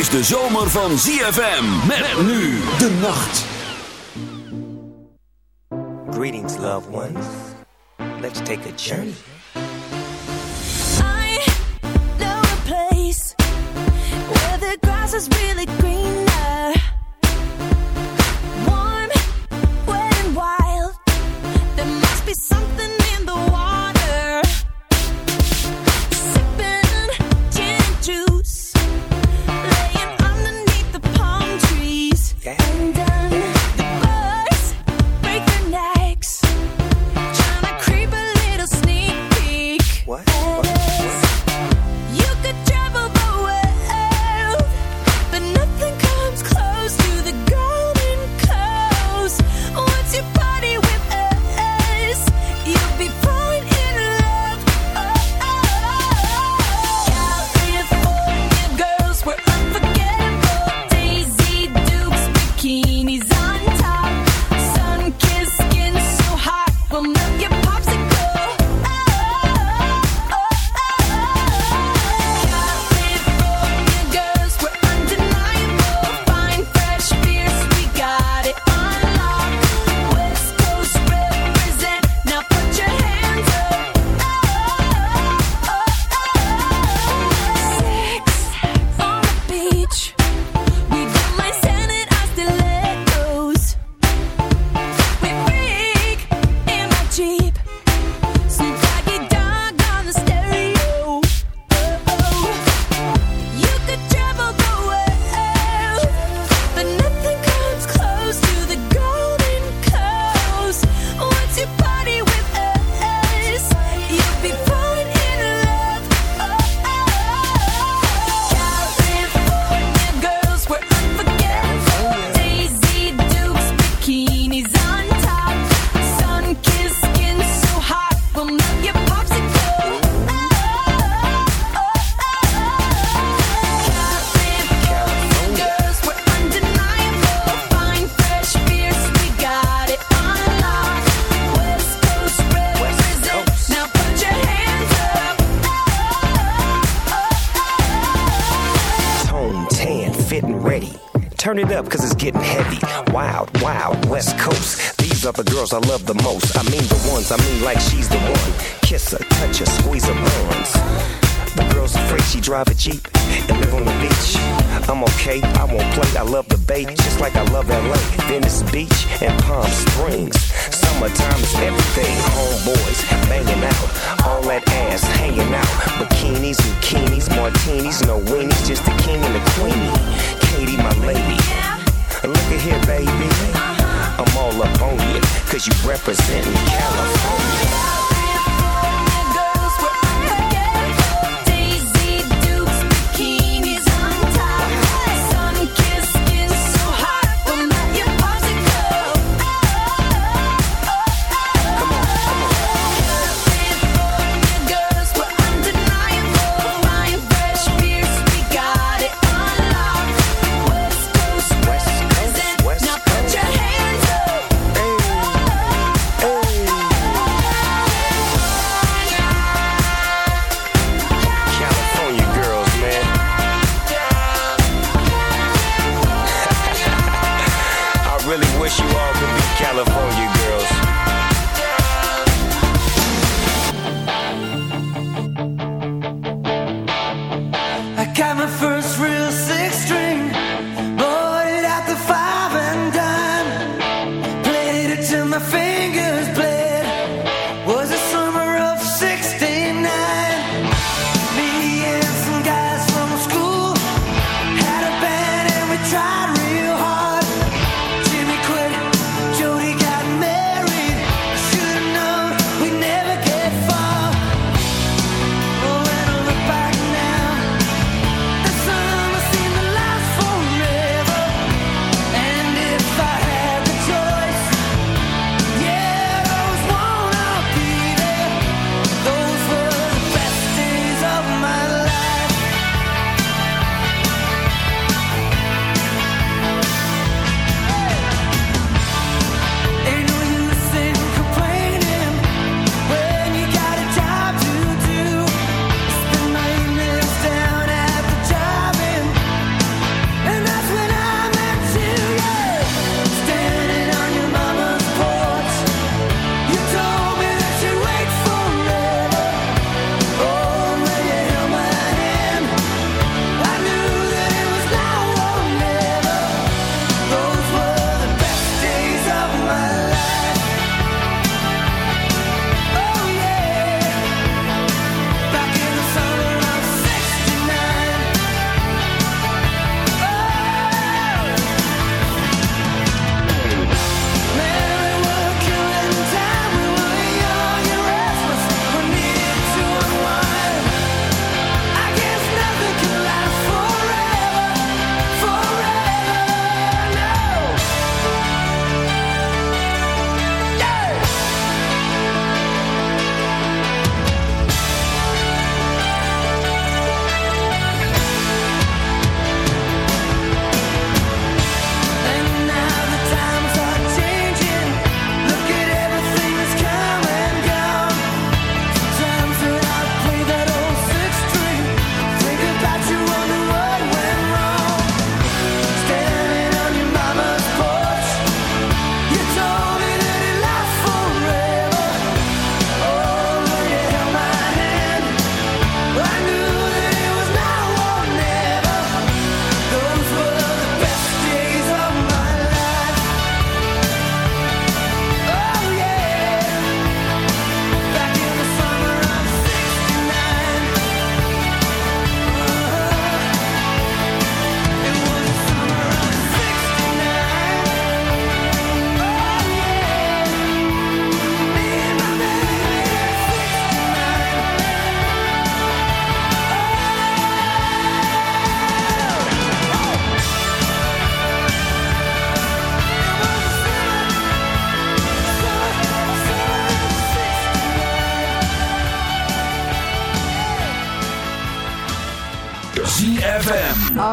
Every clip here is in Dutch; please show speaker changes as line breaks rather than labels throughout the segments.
is de zomer van ZFM. Met nu de nacht.
Greetings, loved ones. Let's take a journey.
I know a place where the grass is really
green.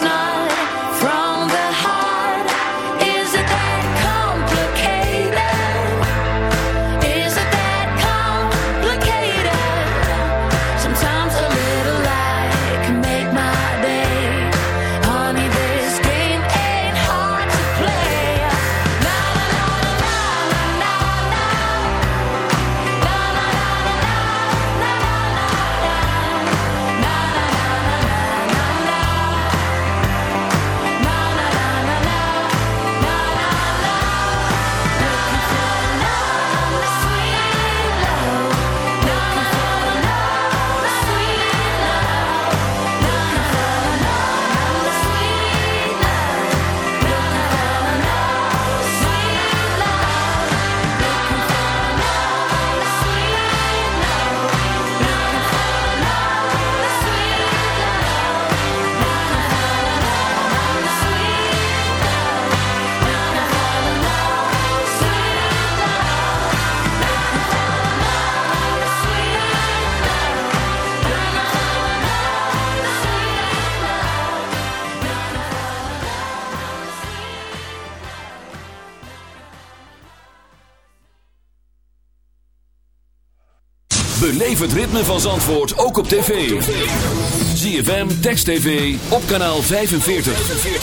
it's
not
ritme van Zandvoort ook op tv. ZFM, Text TV, op kanaal 45.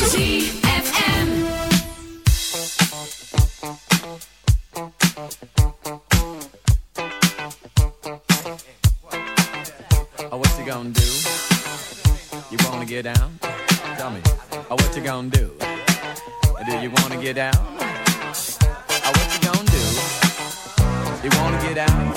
ZFM
Oh, what you gonna do? You wanna get down? Tell me, oh, what you gonna do? Do you wanna get down? Oh, what you gonna do? You wanna get out?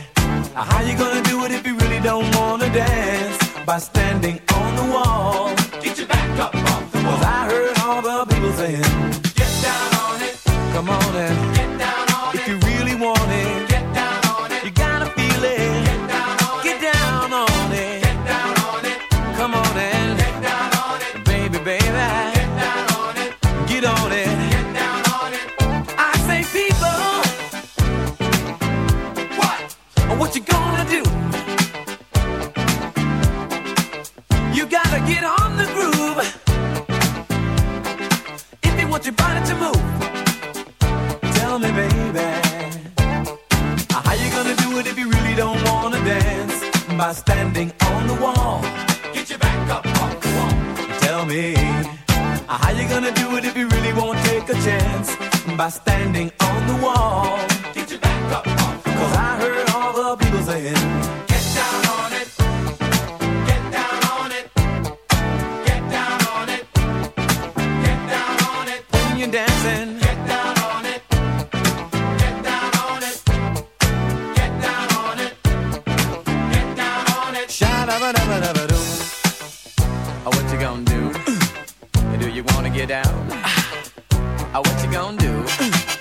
How you gonna do it if you really don't wanna dance? By standing on the wall.
What
you gonna do? do you wanna
get down?
Oh, what you gonna do?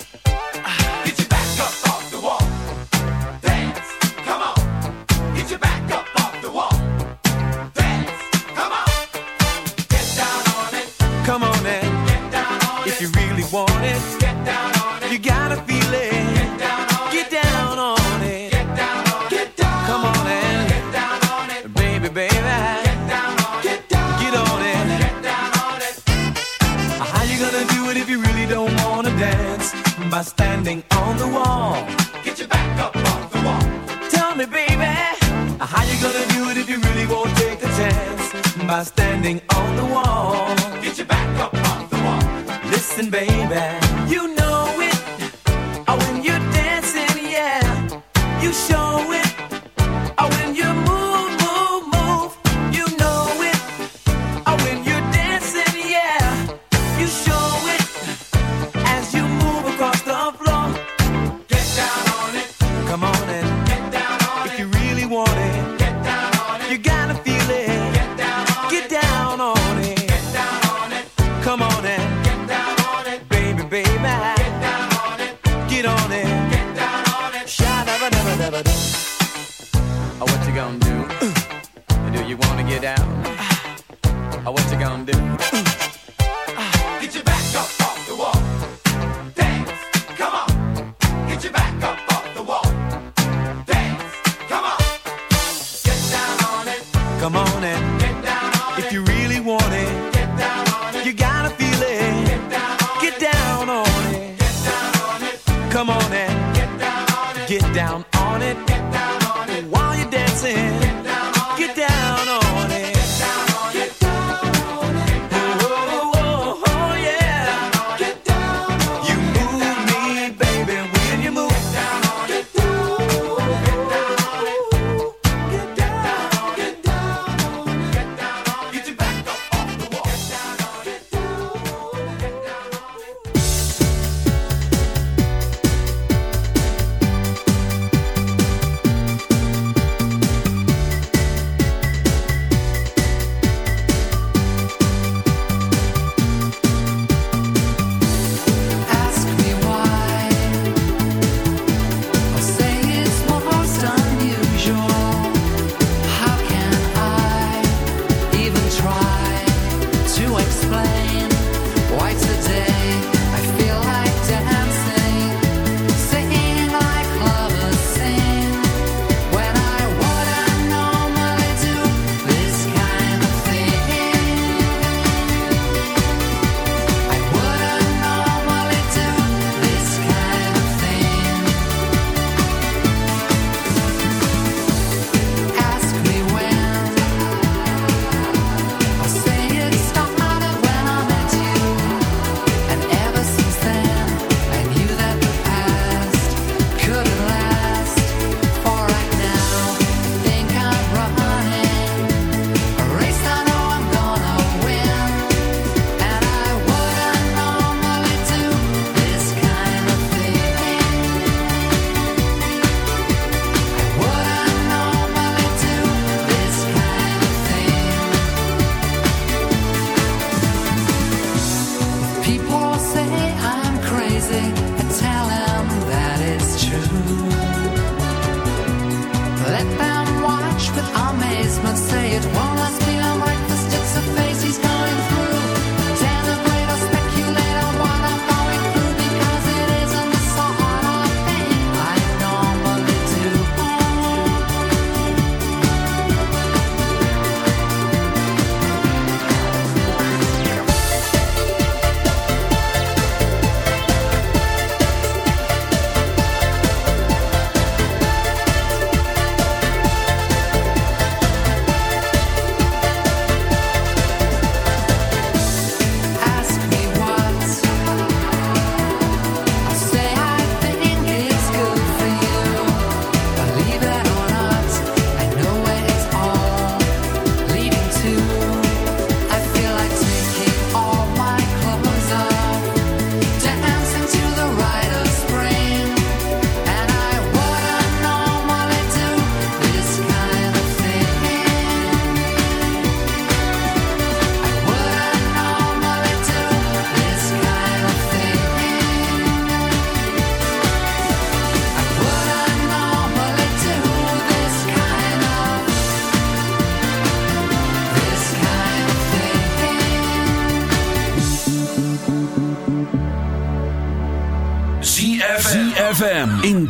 Come on
and
get down on it. Get down on it.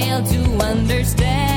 fail to understand.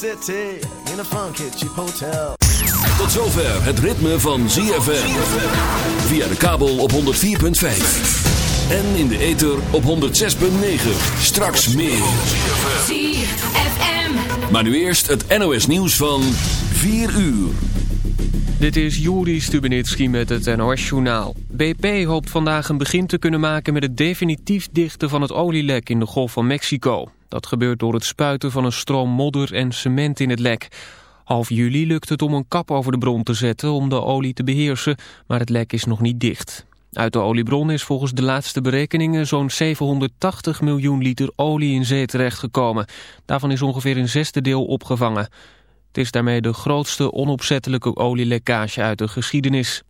City in a funky cheap hotel.
Tot zover het ritme van ZFM. Via de kabel op 104.5. En in de ether op 106.9. Straks meer.
ZFM.
Maar nu eerst het NOS nieuws van 4 uur.
Dit is Juri Stubenitski met het NOS-journaal. BP hoopt vandaag een begin te kunnen maken met het definitief dichten van het olielek in de Golf van Mexico. Dat gebeurt door het spuiten van een stroom modder en cement in het lek. Half juli lukt het om een kap over de bron te zetten om de olie te beheersen, maar het lek is nog niet dicht. Uit de oliebron is volgens de laatste berekeningen zo'n 780 miljoen liter olie in zee terechtgekomen. Daarvan is ongeveer een zesde deel opgevangen. Het is daarmee de grootste onopzettelijke olielekkage uit de geschiedenis.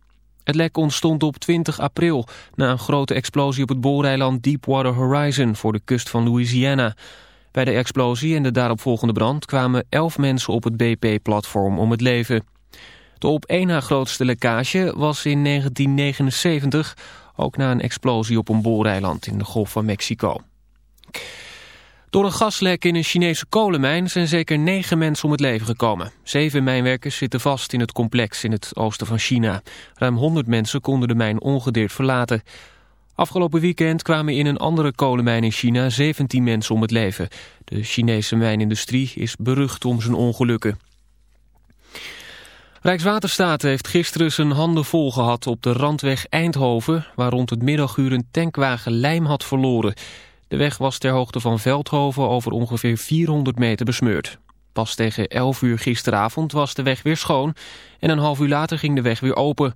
Het lek ontstond op 20 april na een grote explosie op het booreiland Deepwater Horizon voor de kust van Louisiana. Bij de explosie en de daaropvolgende brand kwamen 11 mensen op het BP-platform om het leven. De op één na grootste lekkage was in 1979, ook na een explosie op een booreiland in de Golf van Mexico. Door een gaslek in een Chinese kolenmijn zijn zeker negen mensen om het leven gekomen. Zeven mijnwerkers zitten vast in het complex in het oosten van China. Ruim 100 mensen konden de mijn ongedeerd verlaten. Afgelopen weekend kwamen in een andere kolenmijn in China 17 mensen om het leven. De Chinese mijnindustrie is berucht om zijn ongelukken. Rijkswaterstaat heeft gisteren zijn handen vol gehad op de randweg Eindhoven... waar rond het middaguur een tankwagen lijm had verloren... De weg was ter hoogte van Veldhoven over ongeveer 400 meter besmeurd. Pas tegen 11 uur gisteravond was de weg weer schoon en een half uur later ging de weg weer open.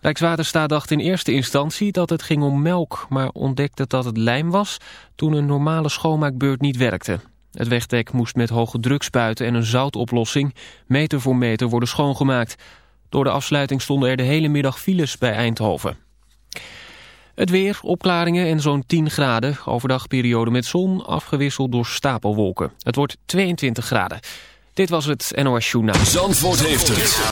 Rijkswaterstaat dacht in eerste instantie dat het ging om melk, maar ontdekte dat het lijm was toen een normale schoonmaakbeurt niet werkte. Het wegdek moest met hoge druk spuiten en een zoutoplossing meter voor meter worden schoongemaakt. Door de afsluiting stonden er de hele middag files bij Eindhoven. Het weer, opklaringen en zo'n 10 graden. Overdag periode met zon, afgewisseld door stapelwolken. Het wordt 22 graden. Dit was het NOS Journaal.
Zandvoort heeft het.